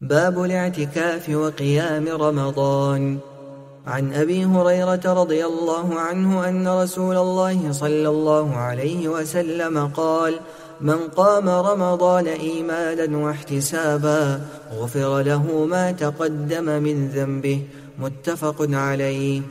باب الاعتكاف وقيام رمضان. عن أبي هريرة رضي الله عنه أن رسول الله صلى الله عليه وسلم قال من قام رمضان إيمانا واحتسابا غفر له ما تقدم من ذنبه. متفق عليه.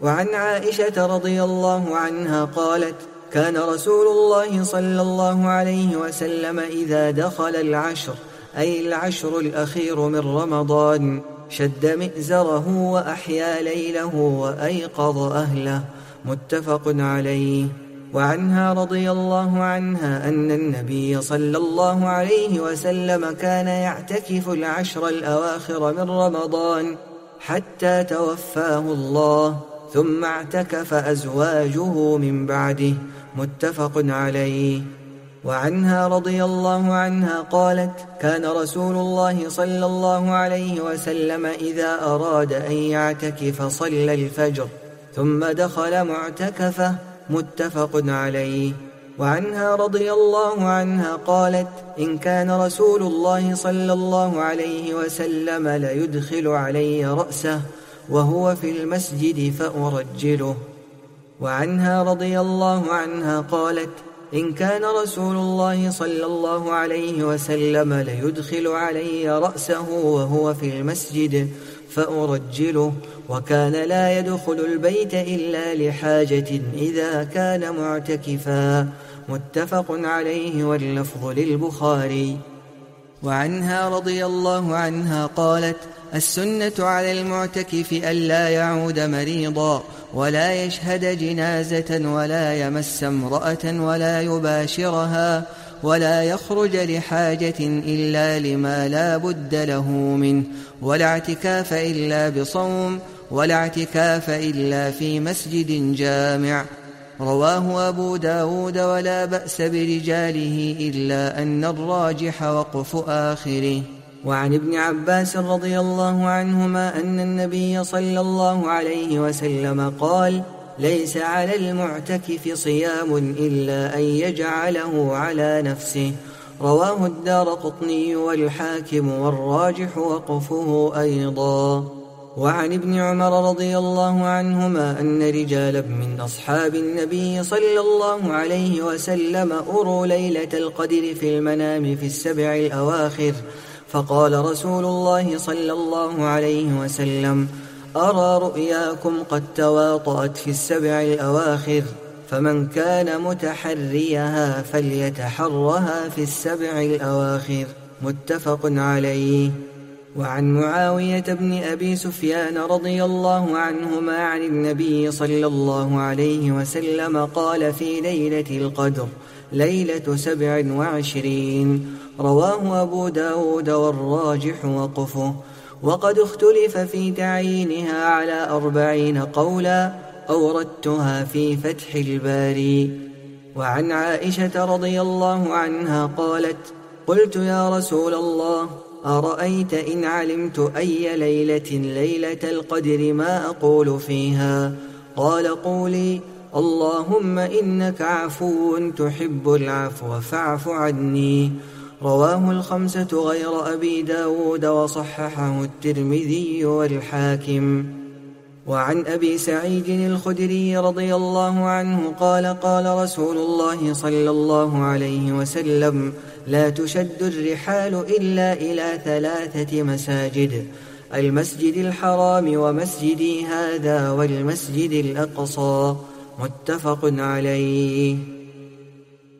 وعن عائشة رضي الله عنها قالت كان رسول الله صلى الله عليه وسلم إذا دخل العشر أي العشر الأخير من رمضان شد مئزره وأحيا ليله وأيقظ أهله. متفق عليه. وعنها رضي الله عنها أن النبي صلى الله عليه وسلم كان يعتكف العشر الأواخر من رمضان حتى توفاه الله ثم اعتكف أزواجه من بعده. متفق عليه. وعنها رضي الله عنها قالت كان رسول الله صلى الله عليه وسلم إذا أراد أن يعتكف صلى الفجر ثم دخل معتكفة متفق عليه. وعنها رضي الله عنها قالت إن كان رسول الله صلى الله عليه وسلم ليدخل علي رأسه وهو في المسجد فأرجله. وعنها رضي الله عنها قالت إن كان رسول الله صلى الله عليه وسلم ليدخل علي رأسه وهو في المسجد فأرجله وكان لا يدخل البيت إلا لحاجة إذا كان معتكفا. متفق عليه واللفظ للبخاري. وعنها رضي الله عنها قالت السنة على المعتكف ألا يعود مريضا. ولا يشهد جنازة ولا يمس امرأة ولا يباشرها ولا يخرج لحاجة إلا لما لا بد له منه ولا اعتكاف إلا بصوم ولا اعتكاف إلا في مسجد جامع. رواه أبو داود ولا بأس برجاله إلا أن الراجح وقف آخره. وعن ابن عباس رضي الله عنهما أن النبي صلى الله عليه وسلم قال ليس على المعتكف صيام إلا أن يجعله على نفسه. رواه الدار قطني والحاكم والراجح وقفه أيضا. وعن ابن عمر رضي الله عنهما أن رجالا من أصحاب النبي صلى الله عليه وسلم أروا ليلة القدر في المنام في السبع الأواخر. فقال رسول الله صلى الله عليه وسلم أرى رؤياكم قد تواطأت في السبع الأواخر فمن كان متحريها فليتحرها في السبع الأواخر. متفق عليه. وعن معاوية بن أبي سفيان رضي الله عنهما عن النبي صلى الله عليه وسلم قال في ليلة القدر ليلة سبع وعشرين. رواه أبو داود والراجح وقفه. وقد اختلف في تعيينها على أربعين قولا أوردتها في فتح الباري. وعن عائشة رضي الله عنها قالت قلت يا رسول الله أرأيت إن علمت أي ليلة ليلة القدر ما أقول فيها؟ قال قولي اللهم إنك عفو تحب العفو فاعف عني. رواه الخمسة غير أبي داود وصححه الترمذي والحاكم. وعن أبي سعيد الخدري رضي الله عنه قال قال رسول الله صلى الله عليه وسلم لا تشد الرحال إلا إلى ثلاثة مساجد المسجد الحرام ومسجدي هذا والمسجد الأقصى متفق عليه.